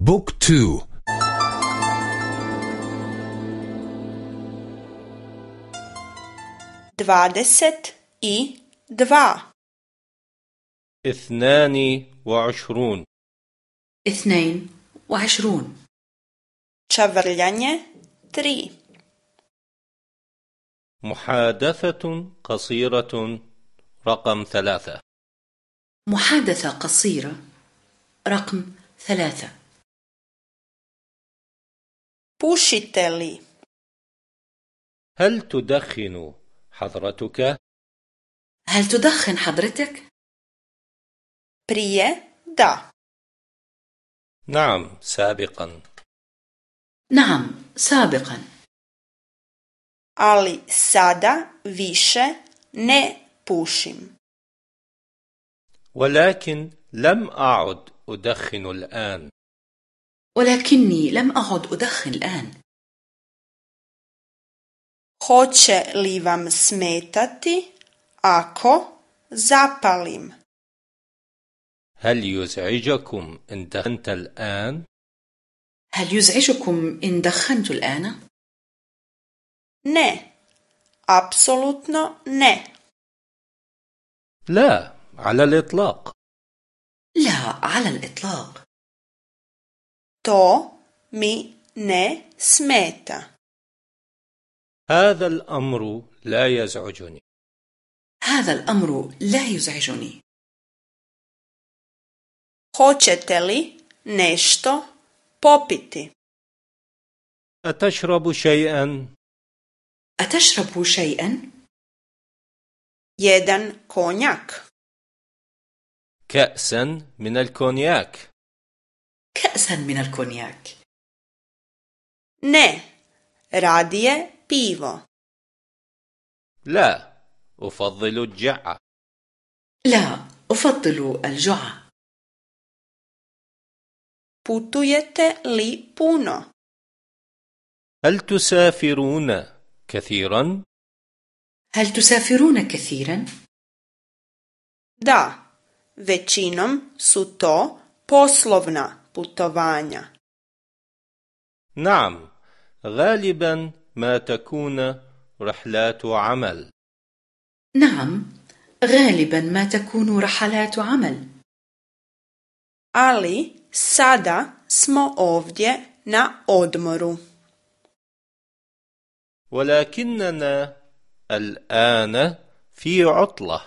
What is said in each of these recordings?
بوك تو. dvadeset i dva اثنان وعشرون اثنين وعشرون čavrljanje tri محادثة قصيرة رقم ثلاثة. محادثة قصيرة رقم ثلاثة. Pušite li هل تدخن حضرتك؟ هل تدخن حضرتك؟ prije da. نعم سابقا. نعم سابقا. Ali sada više ne pušim. ولكن لم أعد أدخن الآن. ولكني لم أعد أدخن الآن. Hoće li vam smetati ako zapalim? هل يزعجكم إن دخنت الآن؟ هل يزعجكم إن دخنت الآن؟ ne. Apsolutno ne. لا على الإطلاق. لا على الإطلاق. To mi ne smeta. هذا الأمر لا يزعجني. هذا الأمر لا يزعجني. Hoćete li nešto popiti? أتشرب شيئا؟ أتشرب شيئا؟ jedan konjak. كأسا من الكونياك. كأسا من الكونياك. ne radije pivo لا أفضل الجعة لا أفضل الجعة putujete li puno هل تسافرون كثيرا؟ هل تسافرون كثيرا؟ da većinom su to poslovna. Putovanja. نعم غالبا ما تكون رحلات عمل نعم غالبا ما تكون رحلات عمل ali sada smo ovdje na odmoru. ولكننا الآن في عطلة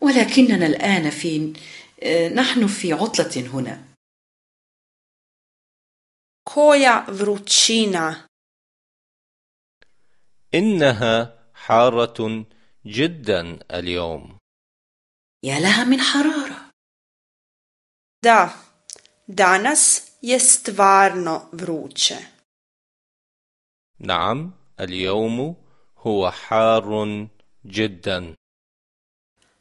ولكننا الآن في نحن في عطلة هنا koja vrućina? إنها حارة جدا اليوم. يا لها من حرارة. Da danas je stvarno vruće. نعم اليوم هو حار جدا.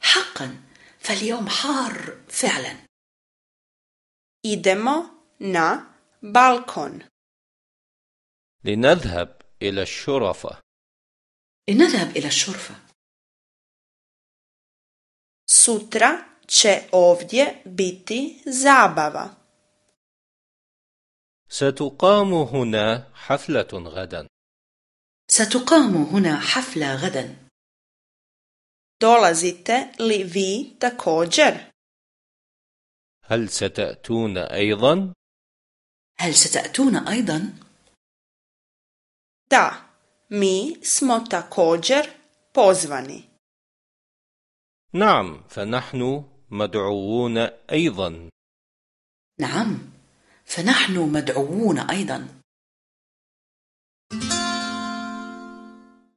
حقا فاليوم حار فعلا. Idemo na balkon لنذهب إلى الشرفة. لنذهب إلى الشرفة. Sutra će ovdje biti zabava. ستقام هنا حفلة غدا. ستقام هنا حفلة غدا. Dolazite li vi također? هل ستأتون أيضا؟ هل ستأتون أيضا؟ da mi smo također pozvani. نعم فنحن مدعوون أيضا. نعم فنحن مدعوون أيضا.